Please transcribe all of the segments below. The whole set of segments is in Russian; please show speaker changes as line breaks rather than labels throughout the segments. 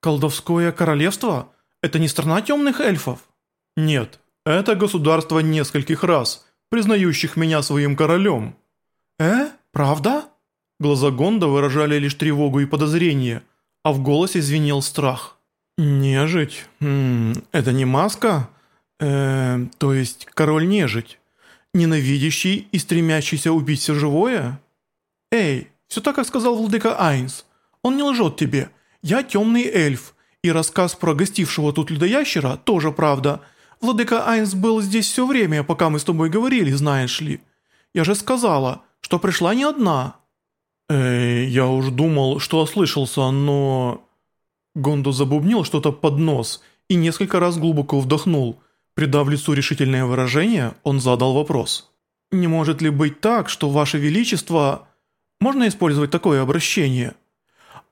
«Колдовское королевство? Это не страна темных эльфов?»
«Нет, это государство нескольких раз, признающих меня своим королем».
«Э? Правда?»
Глаза Гонда выражали лишь тревогу и подозрение, а в голосе звенел страх. «Нежить? М -м, это не маска? Э, то есть король-нежить? Ненавидящий и стремящийся убить все живое?»
«Эй, все так, как сказал владыка Айнс. Он не лжет тебе. Я темный эльф, и рассказ про гостившего тут людоящера тоже правда. Владыка Айнс был здесь все время, пока мы с тобой говорили, знаешь ли. Я же сказала, что пришла не одна».
«Эй, я уж думал, что ослышался, но...» Гондо забубнил что-то под нос и несколько раз глубоко вдохнул. Придав лицу решительное выражение, он задал вопрос.
«Не может ли быть так, что Ваше Величество...» «Можно использовать такое обращение?»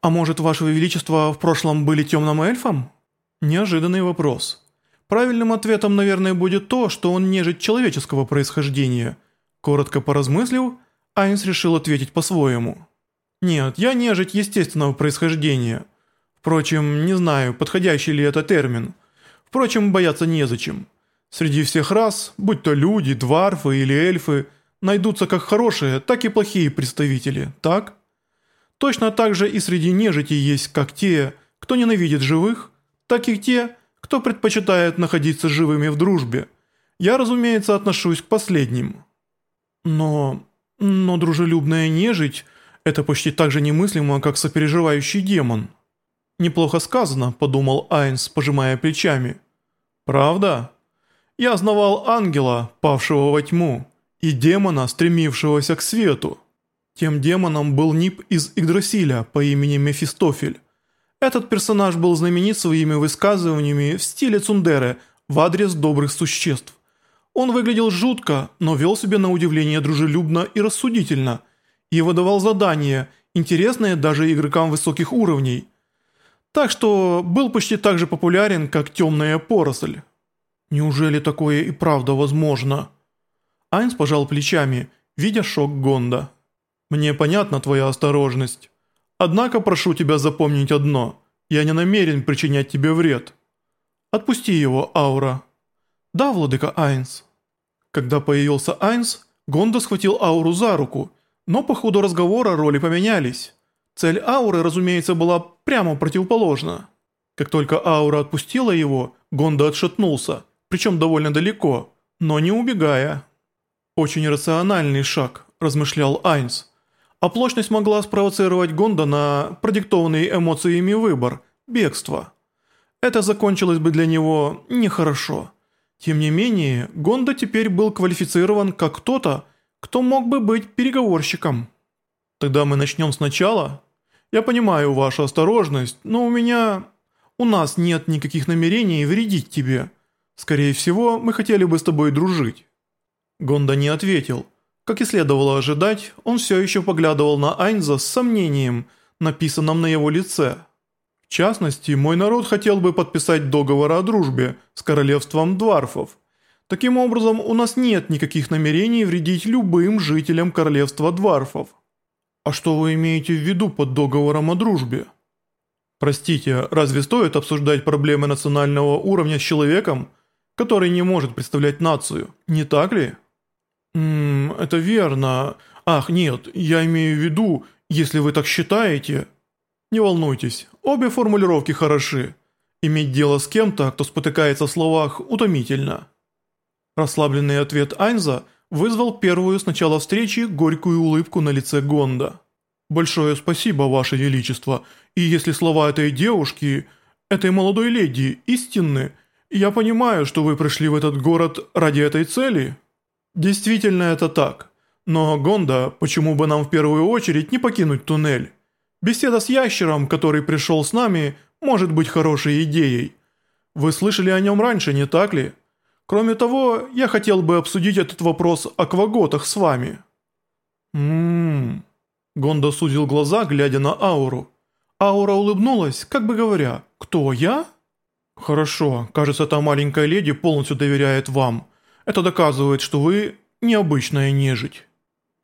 «А может, Ваше Величество в прошлом были темным эльфом?» Неожиданный вопрос. Правильным ответом, наверное, будет то, что он нежить человеческого происхождения. Коротко поразмыслив, Айнс решил ответить по-своему. «Нет, я нежить естественного происхождения. Впрочем, не знаю, подходящий ли это термин. Впрочем, бояться незачем. Среди всех рас, будь то люди, дварфы или эльфы, найдутся как хорошие, так и плохие представители, так?» Точно так же и среди нежити есть как те, кто ненавидит живых, так и те, кто предпочитает находиться живыми в дружбе. Я, разумеется, отношусь к последним. Но... но дружелюбная нежить – это почти так же немыслимо, как сопереживающий демон. «Неплохо сказано», – подумал Айнс, пожимая плечами. «Правда? Я знавал ангела, павшего во тьму, и демона, стремившегося к свету». Тем демоном был Нип из Игдрасиля по имени Мефистофель. Этот персонаж был знаменит своими высказываниями в стиле Цундеры в адрес добрых существ. Он выглядел жутко, но вел себя на удивление дружелюбно и рассудительно, и выдавал задания, интересные даже игрокам высоких уровней. Так что был почти так же популярен, как темная поросль. Неужели такое и правда возможно? Айнс пожал плечами, видя шок Гонда. Мне понятна твоя осторожность. Однако прошу тебя запомнить одно. Я не намерен причинять тебе вред. Отпусти его, Аура. Да, владыка Айнс. Когда появился Айнс, Гонда схватил Ауру за руку, но по ходу разговора роли поменялись. Цель Ауры, разумеется, была прямо противоположна. Как только Аура отпустила его, Гонда отшатнулся, причем довольно далеко, но не убегая. «Очень рациональный шаг», – размышлял Айнс. Оплошность могла спровоцировать Гонда на продиктованный эмоциями выбор – бегство. Это закончилось бы для него нехорошо. Тем не менее, Гонда теперь был квалифицирован как кто-то, кто мог бы быть переговорщиком. Тогда мы начнем сначала. Я понимаю вашу осторожность, но у меня... У нас нет никаких намерений вредить тебе. Скорее всего, мы хотели бы с тобой дружить. Гонда не ответил – как и следовало ожидать, он все еще поглядывал на Айнза с сомнением, написанным на его лице. В частности, мой народ хотел бы подписать договор о дружбе с королевством дварфов. Таким образом, у нас нет никаких намерений вредить любым жителям королевства дварфов. А что вы имеете в виду под договором о дружбе? Простите, разве стоит обсуждать проблемы национального уровня с человеком, который не может представлять нацию, не так ли? «Ммм, это верно. Ах, нет, я имею в виду, если вы так считаете...» «Не волнуйтесь, обе формулировки хороши. Иметь дело с кем-то, кто спотыкается в словах, утомительно». Расслабленный ответ Айнза вызвал первую с начала встречи горькую улыбку на лице Гонда. «Большое спасибо, Ваше Величество, и если слова этой девушки, этой молодой леди, истинны, я понимаю, что вы пришли в этот город ради этой цели». Действительно это так. Но, Гонда, почему бы нам в первую очередь не покинуть туннель? Беседа с ящером, который пришел с нами, может быть хорошей идеей. Вы слышали о нем раньше, не так ли? Кроме того, я хотел бы обсудить этот вопрос о кваготах с вами. Ммм. Гонда сузил глаза, глядя на ауру. Аура улыбнулась, как бы говоря, «Кто, я?» «Хорошо, кажется, та маленькая леди полностью доверяет вам. Это доказывает, что вы необычная нежить».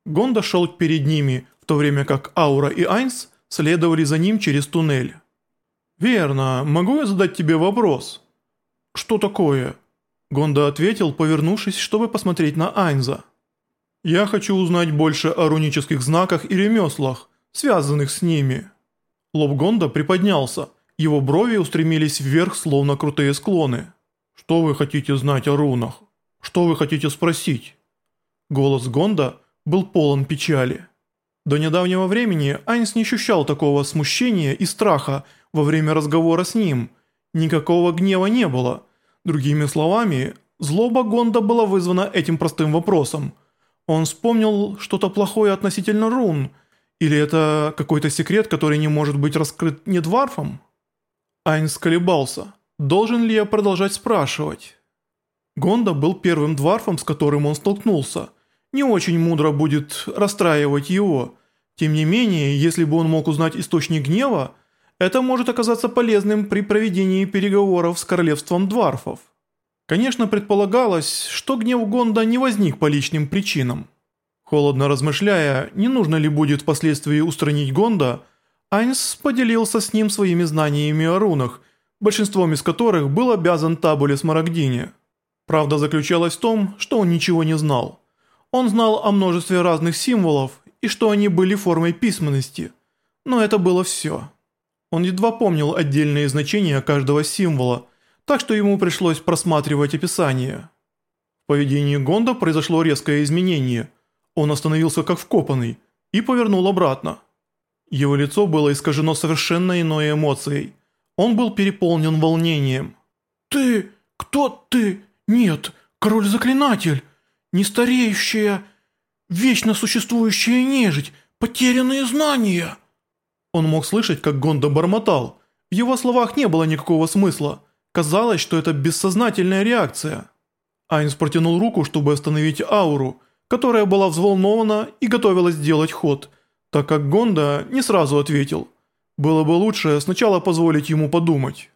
Гонда шел перед ними, в то время как Аура и Айнс следовали за ним через туннель.
«Верно. Могу я задать тебе вопрос?»
«Что такое?»
Гонда ответил, повернувшись, чтобы посмотреть на Айнза. «Я хочу узнать больше о рунических знаках и ремеслах, связанных с ними». Лоб Гонда приподнялся, его брови устремились вверх, словно крутые склоны. «Что вы хотите знать о рунах? Что вы хотите спросить?» Голос Гонда был полон печали. До недавнего времени Айнс не ощущал такого смущения и страха во время разговора с ним. Никакого гнева не было. Другими словами, злоба Гонда была вызвана этим простым вопросом. Он вспомнил что-то плохое относительно рун, или это какой-то секрет, который не может быть раскрыт не дварфом? Айнс колебался. Должен ли я продолжать спрашивать? Гонда был первым дварфом, с которым он столкнулся – не очень мудро будет расстраивать его. Тем не менее, если бы он мог узнать источник гнева, это может оказаться полезным при проведении переговоров с королевством дварфов. Конечно, предполагалось, что гнев Гонда не возник по личным причинам. Холодно размышляя, не нужно ли будет впоследствии устранить Гонда, Айнс поделился с ним своими знаниями о рунах, большинством из которых был обязан Табуле Смарагдине. Правда заключалась в том, что он ничего не знал. Он знал о множестве разных символов и что они были формой письменности, но это было все. Он едва помнил отдельные значения каждого символа, так что ему пришлось просматривать описание. В поведении Гонда произошло резкое изменение. Он остановился как вкопанный и повернул обратно. Его лицо было искажено совершенно иной эмоцией. Он был переполнен волнением.
«Ты? Кто ты? Нет, король-заклинатель!» Нестареющая, вечно существующая нежить, потерянные знания!»
Он мог слышать, как Гонда бормотал. В его словах не было никакого смысла. Казалось, что это бессознательная реакция. Айнс протянул руку, чтобы остановить ауру, которая была взволнована и готовилась сделать ход, так как Гонда не сразу ответил. Было бы лучше сначала позволить ему подумать.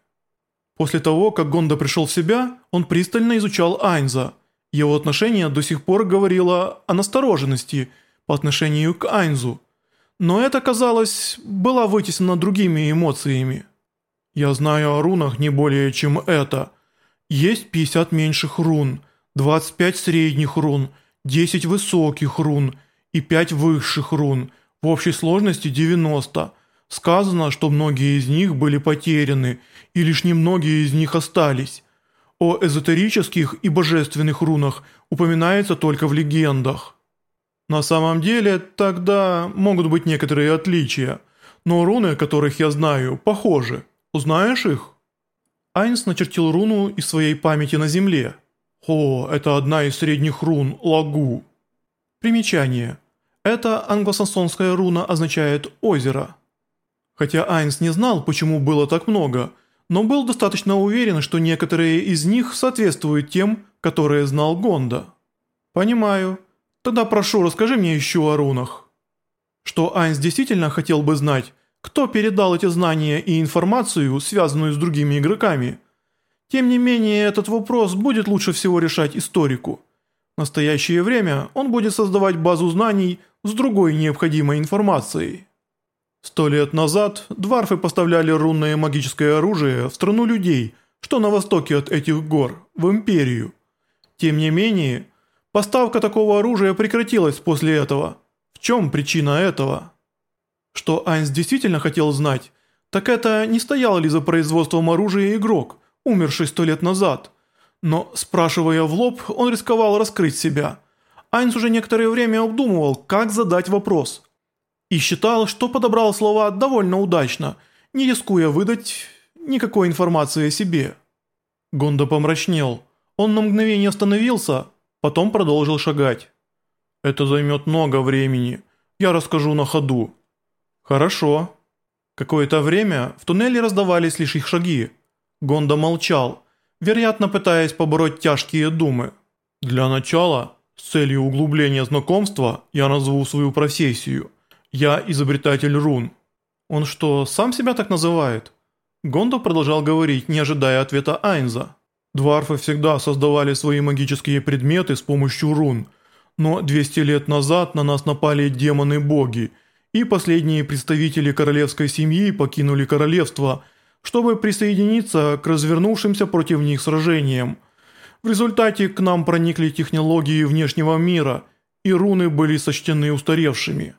После того, как Гонда пришел в себя, он пристально изучал Айнза – его отношение до сих пор говорило о настороженности по отношению к Айнзу, но это, казалось, было вытеснено другими эмоциями. «Я знаю о рунах не более, чем это. Есть 50 меньших рун, 25 средних рун, 10 высоких рун и 5 высших рун, в общей сложности 90. Сказано, что многие из них были потеряны, и лишь немногие из них остались». О эзотерических и божественных рунах упоминается только в легендах. На самом деле, тогда могут быть некоторые отличия, но руны, которых я знаю, похожи. Узнаешь их? Айнс начертил руну из своей памяти на земле. О, это одна из средних рун, лагу. Примечание. Эта англосаксонская руна означает «озеро». Хотя Айнс не знал, почему было так много – но был достаточно уверен, что некоторые из них соответствуют тем, которые знал Гонда. «Понимаю. Тогда прошу, расскажи мне еще о рунах». Что Айнс действительно хотел бы знать, кто передал эти знания и информацию, связанную с другими игроками. Тем не менее, этот вопрос будет лучше всего решать историку. В настоящее время он будет создавать базу знаний с другой необходимой информацией. Сто лет назад дварфы поставляли рунное магическое оружие в страну людей, что на востоке от этих гор, в империю. Тем не менее, поставка такого оружия прекратилась после этого. В чем причина этого? Что Айнс действительно хотел знать, так это не стоял ли за производством оружия игрок, умерший сто лет назад. Но, спрашивая в лоб, он рисковал раскрыть себя. Айнс уже некоторое время обдумывал, как задать вопрос – и считал, что подобрал слова довольно удачно, не рискуя выдать никакой информации о себе. Гондо помрачнел. Он на мгновение остановился, потом продолжил шагать. «Это займет много времени. Я расскажу на ходу». «Хорошо». Какое-то время в туннеле раздавались лишь их шаги. Гондо молчал, вероятно пытаясь побороть тяжкие думы. «Для начала, с целью углубления знакомства, я назову свою профессию – «Я изобретатель рун». «Он что, сам себя так называет?» Гондо продолжал говорить, не ожидая ответа Айнза. «Дварфы всегда создавали свои магические предметы с помощью рун, но 200 лет назад на нас напали демоны-боги, и последние представители королевской семьи покинули королевство,
чтобы присоединиться к развернувшимся против них сражениям. В результате к нам проникли технологии внешнего мира, и руны были сочтены устаревшими.